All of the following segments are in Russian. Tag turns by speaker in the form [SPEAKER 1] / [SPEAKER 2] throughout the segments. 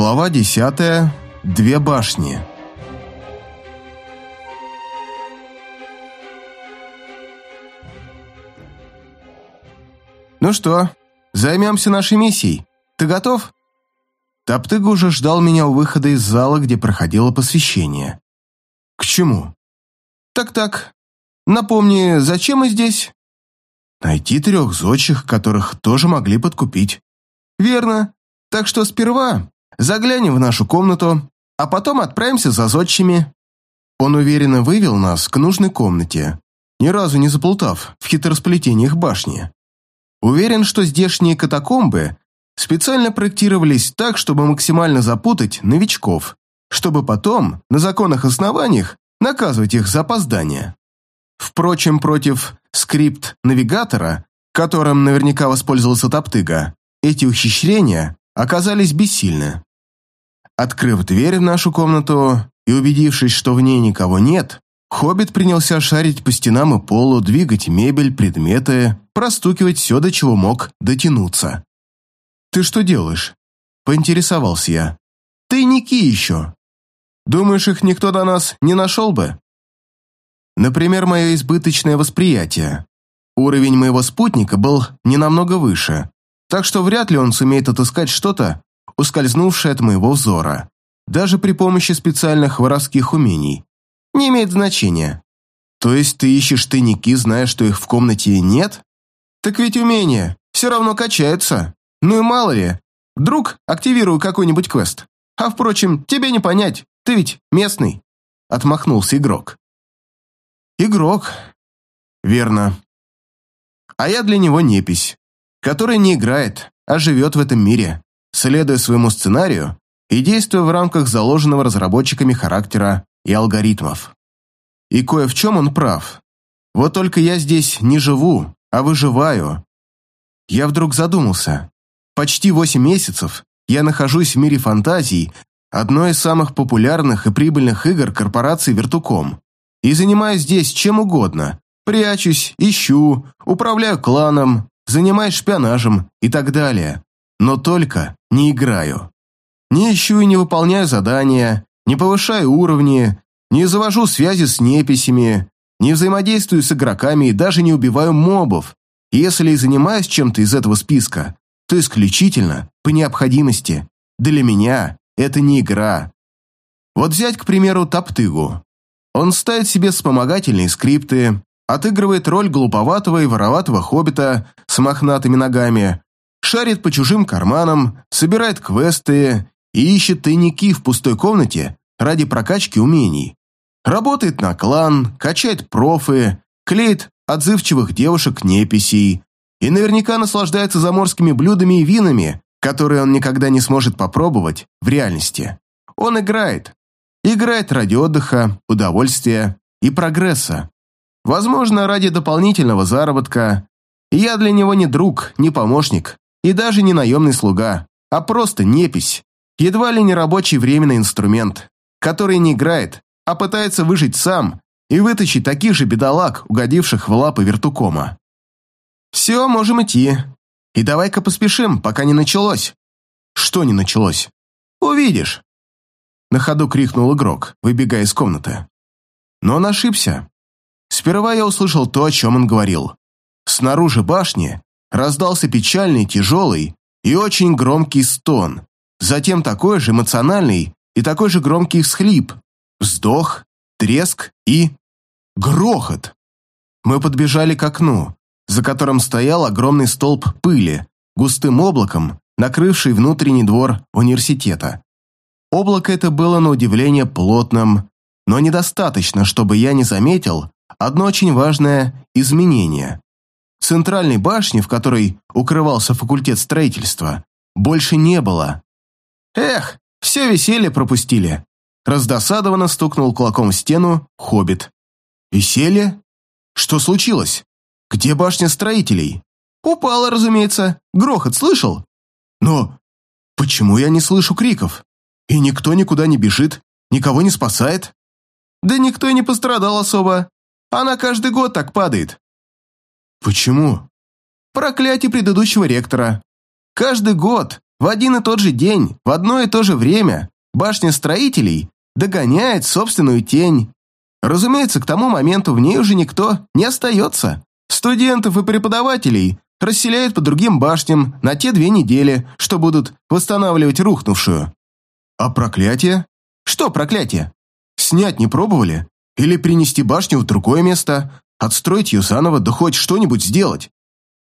[SPEAKER 1] Глава десятая. Две башни. «Ну что, займемся нашей миссией. Ты готов?» Топтыга уже ждал меня у выхода из зала, где проходило посвящение. «К чему?» «Так-так. Напомни, зачем мы здесь?» «Найти трех зодчих, которых тоже могли подкупить». «Верно. Так что сперва заглянем в нашу комнату, а потом отправимся за зодчими». Он уверенно вывел нас к нужной комнате, ни разу не заплутав в хитросплетениях башни. Уверен, что здешние катакомбы специально проектировались так, чтобы максимально запутать новичков, чтобы потом, на законных основаниях, наказывать их за опоздание. Впрочем, против скрипт-навигатора, которым наверняка воспользовался Топтыга, эти ухищрения оказались бессильны. Открыв дверь в нашу комнату и убедившись, что в ней никого нет, Хоббит принялся шарить по стенам и полу, двигать мебель, предметы, простукивать все, до чего мог дотянуться. «Ты что делаешь?» – поинтересовался я. «Тайники еще. Думаешь, их никто до нас не нашел бы?» Например, мое избыточное восприятие. Уровень моего спутника был не намного выше, так что вряд ли он сумеет отыскать что-то, ускользнувшее от моего взора, даже при помощи специальных воровских умений не имеет значения. То есть ты ищешь тайники, зная, что их в комнате нет? Так ведь умения все равно качаются. Ну и мало ли, вдруг активирую какой-нибудь квест. А впрочем, тебе не понять, ты ведь местный. Отмахнулся игрок. Игрок. Верно. А я для него непись, который не играет, а живет в этом мире, следуя своему сценарию и действуя в рамках заложенного разработчиками характера и алгоритмов. И кое в чем он прав. Вот только я здесь не живу, а выживаю. Я вдруг задумался. Почти восемь месяцев я нахожусь в мире фантазий, одной из самых популярных и прибыльных игр корпорации Вертуком, и занимаюсь здесь чем угодно. Прячусь, ищу, управляю кланом, занимаюсь шпионажем и так далее. Но только не играю. Не ищу и не выполняю задания, не повышаю уровни, не завожу связи с неписями, не взаимодействую с игроками и даже не убиваю мобов. если и занимаюсь чем-то из этого списка, то исключительно по необходимости. Для меня это не игра. Вот взять, к примеру, Топтыгу. Он ставит себе вспомогательные скрипты, отыгрывает роль глуповатого и вороватого хоббита с мохнатыми ногами, шарит по чужим карманам, собирает квесты и ищет тайники в пустой комнате ради прокачки умений. Работает на клан, качает профы, клеит отзывчивых девушек-неписей и наверняка наслаждается заморскими блюдами и винами, которые он никогда не сможет попробовать в реальности. Он играет. Играет ради отдыха, удовольствия и прогресса. Возможно, ради дополнительного заработка. я для него не друг, не помощник и даже не наемный слуга, а просто непись, едва ли не рабочий временный инструмент, который не играет, а пытается выжить сам и вытащить таких же бедолаг, угодивших в лапы вертукома. «Все, можем идти. И давай-ка поспешим, пока не началось». «Что не началось?» «Увидишь». На ходу крикнул игрок, выбегая из комнаты. Но он ошибся. Сперва я услышал то, о чем он говорил. Снаружи башни раздался печальный, тяжелый и очень громкий стон, затем такой же эмоциональный и такой же громкий всхлип, вздох, треск и... грохот. Мы подбежали к окну, за которым стоял огромный столб пыли, густым облаком, накрывший внутренний двор университета. Облако это было на удивление плотным, но недостаточно, чтобы я не заметил одно очень важное изменение. Центральной башни, в которой укрывался факультет строительства, больше не было. Эх, все веселье пропустили. Раздосадованно стукнул кулаком в стену хоббит. Веселье? Что случилось? Где башня строителей? Упала, разумеется. Грохот слышал? Но почему я не слышу криков? И никто никуда не бежит, никого не спасает? Да никто и не пострадал особо. Она каждый год так падает. Почему? Проклятие предыдущего ректора. Каждый год В один и тот же день, в одно и то же время, башня строителей догоняет собственную тень. Разумеется, к тому моменту в ней уже никто не остается. Студентов и преподавателей расселяют по другим башням на те две недели, что будут восстанавливать рухнувшую. А проклятие? Что проклятие? Снять не пробовали? Или принести башню в другое место, отстроить ее заново, да хоть что-нибудь сделать?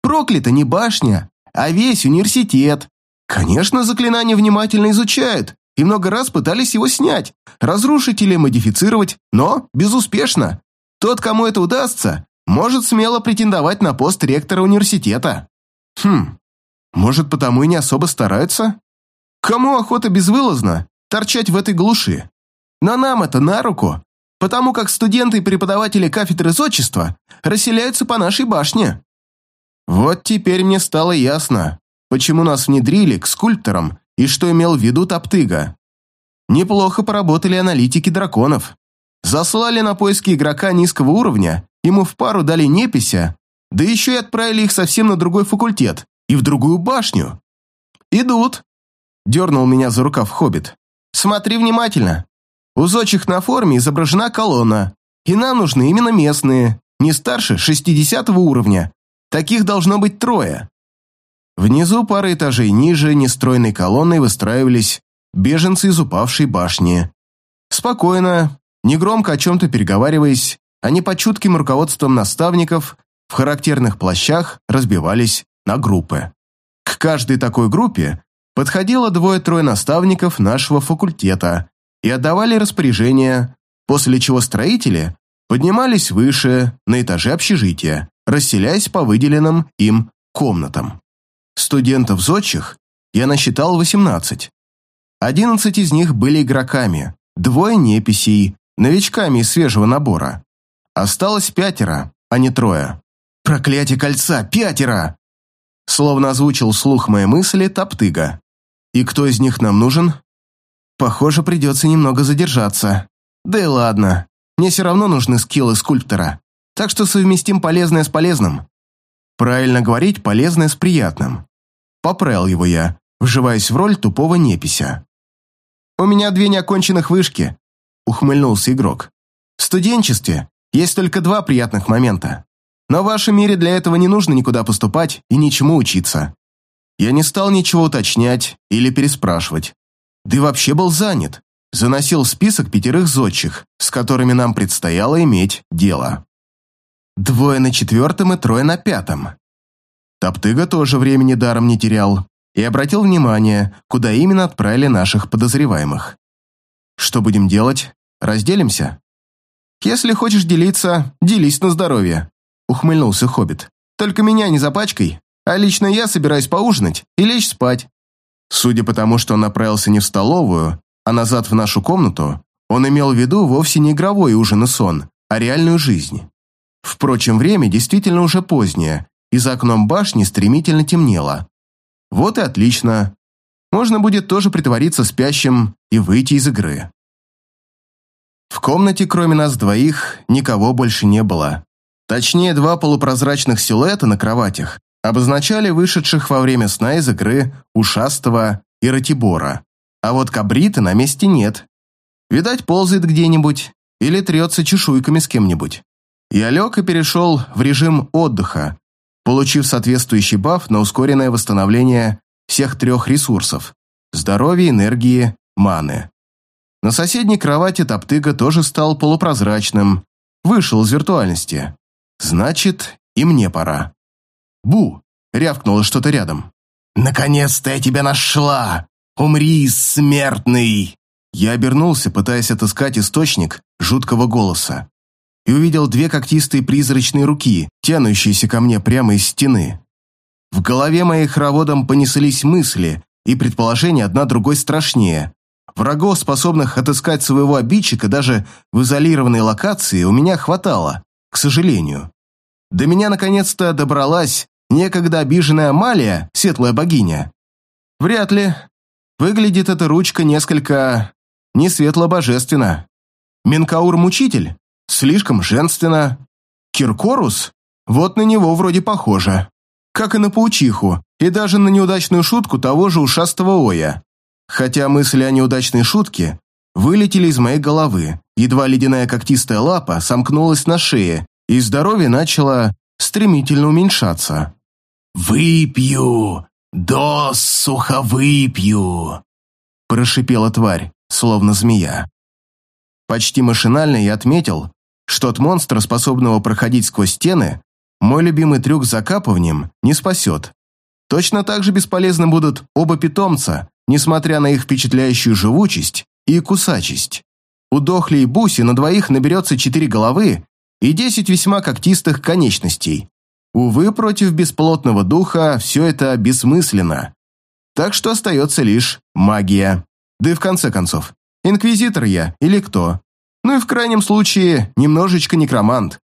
[SPEAKER 1] Проклята не башня, а весь университет. Конечно, заклинание внимательно изучают и много раз пытались его снять, разрушить или модифицировать, но безуспешно. Тот, кому это удастся, может смело претендовать на пост ректора университета. Хм, может, потому и не особо стараются? Кому охота безвылазно торчать в этой глуши? Но нам это на руку, потому как студенты и преподаватели кафедры зодчества расселяются по нашей башне. Вот теперь мне стало ясно, почему нас внедрили к скульпторам и что имел в виду Топтыга. Неплохо поработали аналитики драконов. Заслали на поиски игрока низкого уровня, ему в пару дали непися, да еще и отправили их совсем на другой факультет и в другую башню. «Идут», — дернул меня за рукав Хоббит. «Смотри внимательно. У зодчих на форме изображена колонна, и нам нужны именно местные, не старше 60 уровня. Таких должно быть трое. Внизу пары этажей ниже нестройной колонной выстраивались беженцы из упавшей башни. Спокойно, негромко о чем-то переговариваясь, они под чутким руководством наставников в характерных плащах разбивались на группы. К каждой такой группе подходило двое-трое наставников нашего факультета и отдавали распоряжения, после чего строители поднимались выше, на этаже общежития, расселяясь по выделенным им комнатам. Студентов зодчих я насчитал 18. 11 из них были игроками, двое неписей, новичками из свежего набора. Осталось пятеро, а не трое. «Проклятие кольца, пятеро!» Словно озвучил слух мои мысли Топтыга. «И кто из них нам нужен?» «Похоже, придется немного задержаться. Да и ладно, мне все равно нужны скиллы скульптора, так что совместим полезное с полезным. Правильно говорить полезное с приятным. Поправил его я, вживаясь в роль тупого непися. «У меня две неоконченных вышки», — ухмыльнулся игрок. «В студенчестве есть только два приятных момента. Но в вашем мире для этого не нужно никуда поступать и ничему учиться». Я не стал ничего уточнять или переспрашивать. Да и вообще был занят. Заносил список пятерых зодчих, с которыми нам предстояло иметь дело. Двое на четвертом и трое на пятом. Топтыга тоже времени даром не терял и обратил внимание, куда именно отправили наших подозреваемых. «Что будем делать? Разделимся?» «Если хочешь делиться, делись на здоровье», — ухмыльнулся Хоббит. «Только меня не запачкай, а лично я собираюсь поужинать и лечь спать». Судя по тому, что он направился не в столовую, а назад в нашу комнату, он имел в виду вовсе не игровой ужин и сон, а реальную жизнь. Впрочем, время действительно уже позднее, и за окном башни стремительно темнело. Вот и отлично. Можно будет тоже притвориться спящим и выйти из игры. В комнате, кроме нас двоих, никого больше не было. Точнее, два полупрозрачных силуэта на кроватях обозначали вышедших во время сна из игры Ушастого и Ратибора. А вот Кабрита на месте нет. Видать, ползает где-нибудь или трется чешуйками с кем-нибудь. Я лег и перешел в режим отдыха, получив соответствующий баф на ускоренное восстановление всех трех ресурсов – здоровья, энергии, маны. На соседней кровати Топтыга тоже стал полупрозрачным, вышел из виртуальности. Значит, и мне пора. «Бу!» – рявкнуло что-то рядом. «Наконец-то я тебя нашла! Умри, смертный!» Я обернулся, пытаясь отыскать источник жуткого голоса и увидел две когтистые призрачные руки, тянущиеся ко мне прямо из стены. В голове моей хороводом понеслись мысли и предположения одна другой страшнее. Врагов, способных отыскать своего обидчика даже в изолированной локации, у меня хватало, к сожалению. До меня наконец-то добралась некогда обиженная Амалия, светлая богиня. Вряд ли. Выглядит эта ручка несколько... не светло-божественно. Минкаур-мучитель? Слишком женственно. Киркорус? Вот на него вроде похоже. как и на паучиху, и даже на неудачную шутку того же ушастого Оя. Хотя мысли о неудачной шутке вылетели из моей головы, едва ледяная когтистая лапа сомкнулась на шее, и здоровье начало стремительно уменьшаться. «Выпью! Досуха выпью!» прошипела тварь, словно змея. Почти машинально я отметил, что от монстра, способного проходить сквозь стены, мой любимый трюк с закапыванием не спасет. Точно так же бесполезны будут оба питомца, несмотря на их впечатляющую живучесть и кусачесть. У Дохли и Буси на двоих наберется четыре головы и десять весьма когтистых конечностей. Увы, против бесплотного духа все это бессмысленно. Так что остается лишь магия. Да и в конце концов, инквизитор я или кто? Ну и в крайнем случае, немножечко некромант.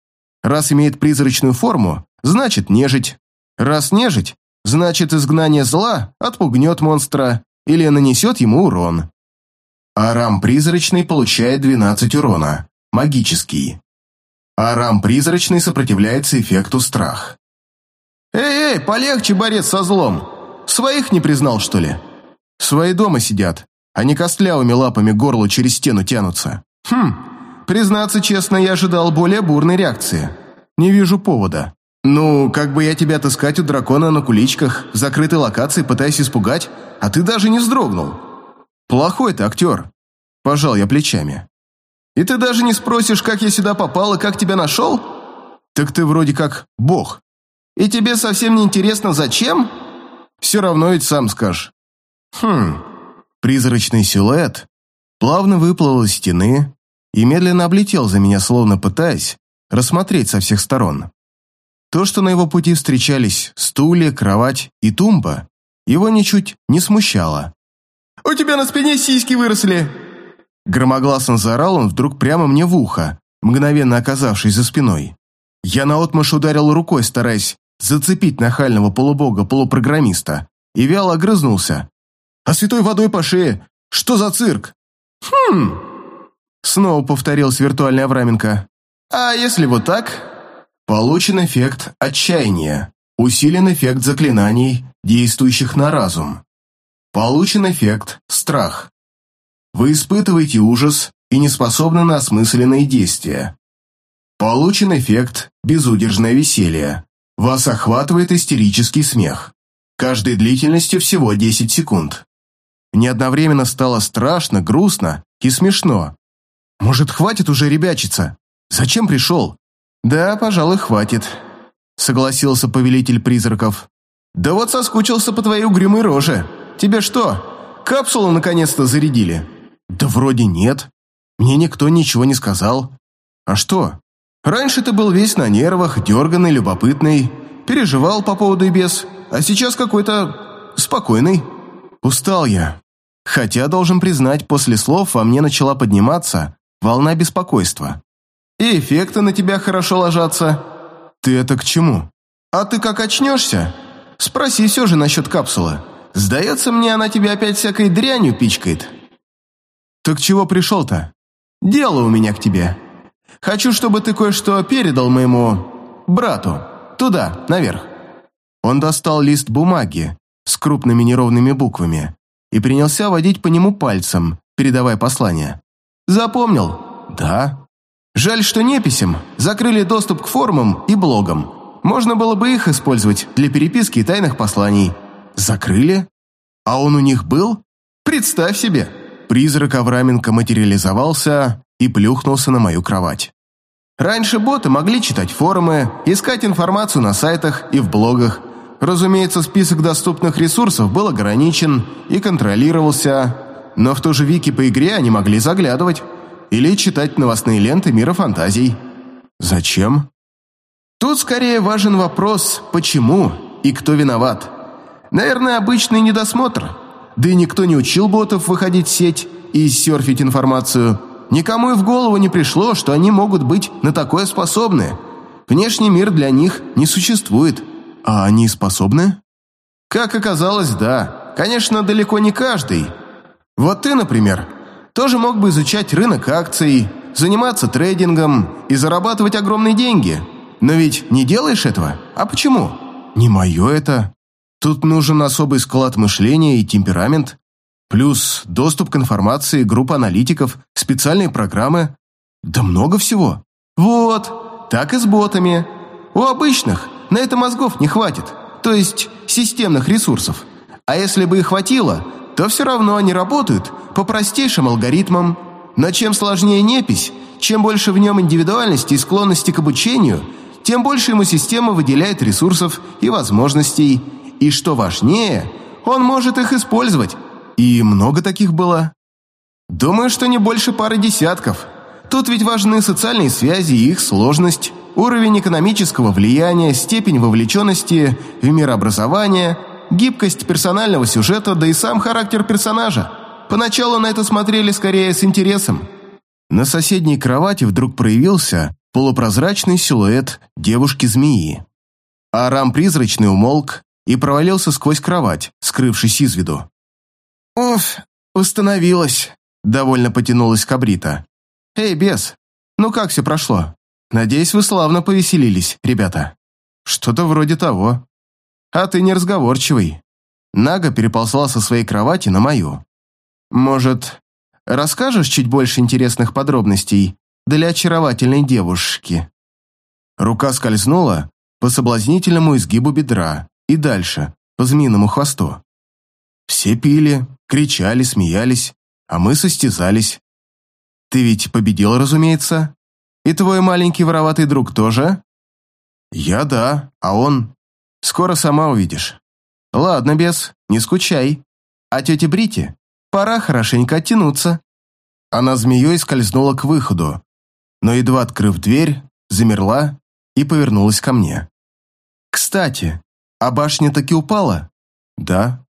[SPEAKER 1] Раз имеет призрачную форму, значит нежить. Раз нежить, значит изгнание зла отпугнет монстра или нанесет ему урон. Арам призрачный получает 12 урона, магический. Арам призрачный сопротивляется эффекту страх. «Эй-эй, полегче, борец со злом!» Своих не признал, что ли? Свои дома сидят, не костлявыми лапами горло через стену тянутся. Хм, признаться честно, я ожидал более бурной реакции. Не вижу повода. Ну, как бы я тебя таскать у дракона на куличках, в закрытой локации пытаясь испугать, а ты даже не вздрогнул. Плохой ты актер. Пожал я плечами. И ты даже не спросишь, как я сюда попал и как тебя нашел? Так ты вроде как бог. И тебе совсем не интересно, зачем? Все равно ведь сам скажешь. Хм, призрачный силуэт плавно выплыл из стены и медленно облетел за меня, словно пытаясь рассмотреть со всех сторон. То, что на его пути встречались стулья, кровать и тумба, его ничуть не смущало. «У тебя на спине сиськи выросли!» Громогласно заорал он вдруг прямо мне в ухо, мгновенно оказавшись за спиной. Я наотмашь ударил рукой, стараясь зацепить нахального полубога-полупрограммиста, и вяло огрызнулся. «А святой водой по шее? Что за цирк?» «Хм...» Снова повторил виртуальный Авраменко. «А если вот так?» Получен эффект отчаяния. Усилен эффект заклинаний, действующих на разум. Получен эффект страх. Вы испытываете ужас и не способны на осмысленные действия. Получен эффект безудержное веселье. Вас охватывает истерический смех. Каждой длительностью всего 10 секунд. Мне одновременно стало страшно, грустно и смешно. Может, хватит уже ребячиться? Зачем пришел? Да, пожалуй, хватит, согласился повелитель призраков. Да вот соскучился по твоей угрюмой роже. Тебе что, капсулу наконец-то зарядили? Да вроде нет. Мне никто ничего не сказал. А что, Раньше ты был весь на нервах, дерганный, любопытный, переживал по поводу и без, а сейчас какой-то спокойный. Устал я. Хотя, должен признать, после слов во мне начала подниматься волна беспокойства. И эффекты на тебя хорошо ложатся. Ты это к чему? А ты как очнешься? Спроси все же насчет капсулы. Сдается мне, она тебя опять всякой дрянью пичкает. Так чего пришел-то? Дело у меня к тебе. Хочу, чтобы ты кое-что передал моему брату. Туда, наверх». Он достал лист бумаги с крупными неровными буквами и принялся водить по нему пальцем, передавая послание. «Запомнил?» «Да». «Жаль, что неписям закрыли доступ к форумам и блогам. Можно было бы их использовать для переписки и тайных посланий». «Закрыли? А он у них был? Представь себе!» Призрак Авраменко материализовался и плюхнулся на мою кровать. Раньше боты могли читать форумы, искать информацию на сайтах и в блогах. Разумеется, список доступных ресурсов был ограничен и контролировался, но в ту же вики по игре они могли заглядывать или читать новостные ленты мира фантазий. Зачем? Тут скорее важен вопрос «почему?» и «кто виноват?». Наверное, обычный недосмотр. Да и никто не учил ботов выходить в сеть и серфить информацию – Никому и в голову не пришло, что они могут быть на такое способны. Внешний мир для них не существует. А они способны? Как оказалось, да. Конечно, далеко не каждый. Вот ты, например, тоже мог бы изучать рынок акций, заниматься трейдингом и зарабатывать огромные деньги. Но ведь не делаешь этого? А почему? Не мое это. Тут нужен особый склад мышления и темперамент, плюс доступ к информации, группа аналитиков, специальные программы. Да много всего. Вот, так и с ботами. У обычных на это мозгов не хватит, то есть системных ресурсов. А если бы и хватило, то все равно они работают по простейшим алгоритмам. Но чем сложнее непись, чем больше в нем индивидуальности и склонности к обучению, тем больше ему система выделяет ресурсов и возможностей. И что важнее, он может их использовать. И много таких было? Думаю, что не больше пары десятков. Тут ведь важны социальные связи и их сложность, уровень экономического влияния, степень вовлеченности в мирообразование, гибкость персонального сюжета, да и сам характер персонажа. Поначалу на это смотрели скорее с интересом. На соседней кровати вдруг проявился полупрозрачный силуэт девушки-змеи. Арам призрачный умолк и провалился сквозь кровать, скрывшись из виду. «Уф, установилась», — довольно потянулась Кабрита. «Эй, бес, ну как все прошло? Надеюсь, вы славно повеселились, ребята». «Что-то вроде того». «А ты неразговорчивый». Нага переползла со своей кровати на мою. «Может, Расскажешь чуть больше интересных подробностей для очаровательной девушки?» Рука скользнула по соблазнительному изгибу бедра и дальше, по змеиному хвосту. Все пили, кричали, смеялись, а мы состязались. Ты ведь победил, разумеется? И твой маленький вороватый друг тоже? Я да, а он... Скоро сама увидишь. Ладно, бес, не скучай. А тете Брите Пора хорошенько оттянуться». Она змеей скользнула к выходу, но, едва открыв дверь, замерла и повернулась ко мне. «Кстати, а башня таки упала?» «Да».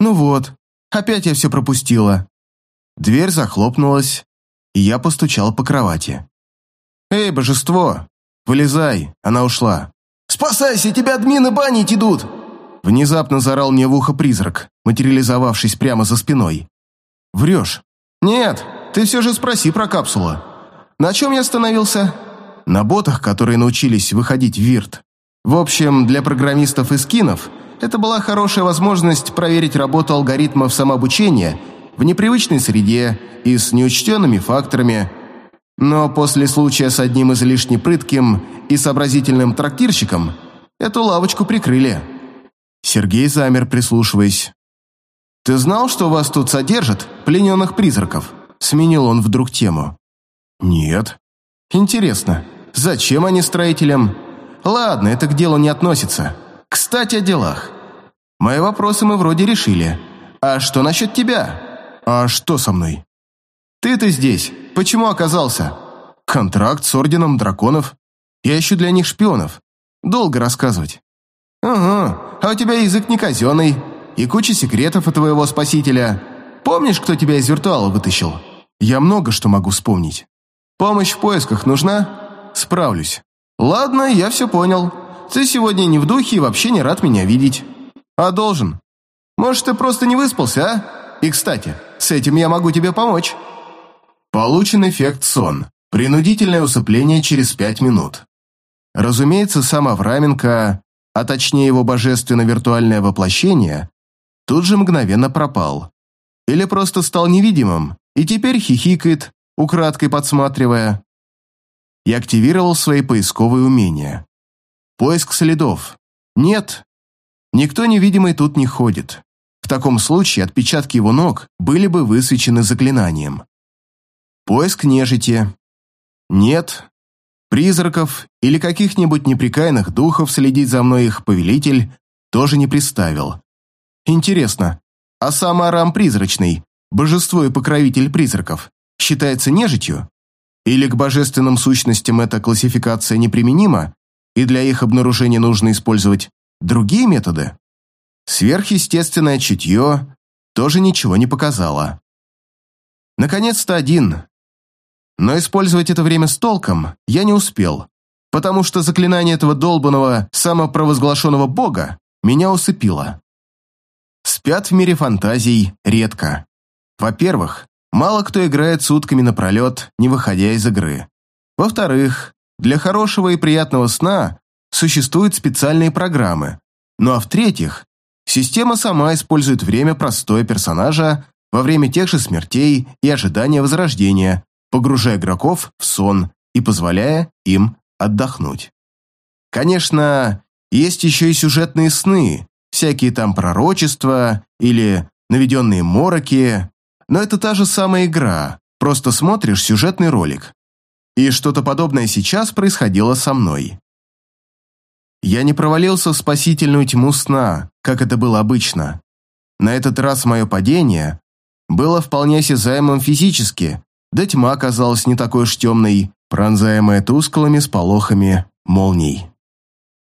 [SPEAKER 1] «Ну вот, опять я все пропустила». Дверь захлопнулась, и я постучал по кровати. «Эй, божество, вылезай!» Она ушла.
[SPEAKER 2] «Спасайся, тебя админы банить идут!»
[SPEAKER 1] Внезапно заорал мне в ухо призрак, материализовавшись прямо за спиной. «Врешь». «Нет, ты все же спроси про капсулу. На чем я остановился?» «На ботах, которые научились выходить в ВИРТ. В общем, для программистов и скинов это была хорошая возможность проверить работу алгоритмов самообучения в непривычной среде и с неучтенными факторами. Но после случая с одним излишне прытким и сообразительным трактирщиком эту лавочку прикрыли». Сергей замер, прислушиваясь. «Ты знал, что вас тут содержат, плененных призраков?» Сменил он вдруг тему. «Нет». «Интересно, зачем они строителям?» «Ладно, это к делу не относится. Кстати, о делах. Мои вопросы мы вроде решили. А что насчет тебя?» «А что со мной?» «Ты-то здесь. Почему оказался?» «Контракт с Орденом Драконов. Я ищу для них шпионов. Долго рассказывать». «Ага, а у тебя язык не казенный и куча секретов от твоего спасителя. Помнишь, кто тебя из виртуала вытащил? Я много что могу вспомнить. Помощь в поисках нужна? Справлюсь. Ладно, я все понял. Ты сегодня не в духе и вообще не рад меня видеть. А должен. Может, ты просто не выспался, а? И, кстати, с этим я могу тебе помочь. Получен эффект сон. Принудительное усыпление через пять минут. Разумеется, сам Авраменко, а точнее его божественно-виртуальное воплощение, тут же мгновенно пропал. Или просто стал невидимым и теперь хихикает, украдкой подсматривая. Я активировал свои поисковые умения. Поиск следов. Нет, никто невидимый тут не ходит. В таком случае отпечатки его ног были бы высвечены заклинанием. Поиск нежити. Нет, призраков или каких-нибудь неприкаянных духов следить за мной их повелитель тоже не представил. Интересно, а сам Арам Призрачный, божество и покровитель призраков, считается нежитью? Или к божественным сущностям эта классификация неприменима, и для их обнаружения нужно использовать другие методы? Сверхъестественное чутье тоже ничего не показало. Наконец-то один. Но использовать это время с толком я не успел, потому что заклинание этого долбанного самопровозглашенного бога меня усыпило. Спят в мире фантазий редко. Во-первых, мало кто играет сутками напролет, не выходя из игры. Во-вторых, для хорошего и приятного сна существуют специальные программы, Ну а в-третьих, система сама использует время простое персонажа во время тех же смертей и ожидания возрождения, погружая игроков в сон и позволяя им отдохнуть. Конечно, есть еще и сюжетные сны, всякие там пророчества или наведенные мороки, но это та же самая игра, просто смотришь сюжетный ролик. И что-то подобное сейчас происходило со мной. Я не провалился в спасительную тьму сна, как это было обычно. На этот раз мое падение было вполне осязаемым физически, да тьма оказалась не такой уж темной, пронзаемая тусклыми сполохами молний.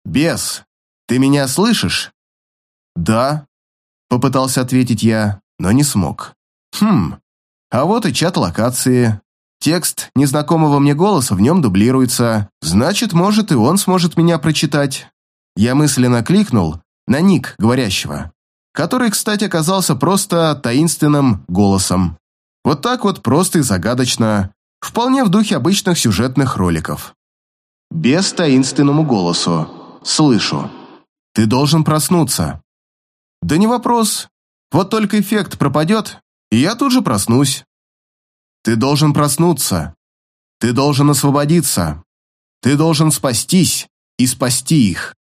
[SPEAKER 1] «Бес, ты меня слышишь?» «Да», — попытался ответить я, но не смог. «Хм, а вот и чат локации. Текст незнакомого мне голоса в нем дублируется, значит, может, и он сможет меня прочитать». Я мысленно кликнул на ник говорящего, который, кстати, оказался просто таинственным голосом. Вот так вот просто и загадочно, вполне в духе обычных сюжетных роликов. Без таинственному голосу. Слышу. Ты должен проснуться. Да не вопрос. Вот только эффект пропадет, и я тут же проснусь. Ты должен проснуться. Ты должен освободиться. Ты должен спастись и спасти их.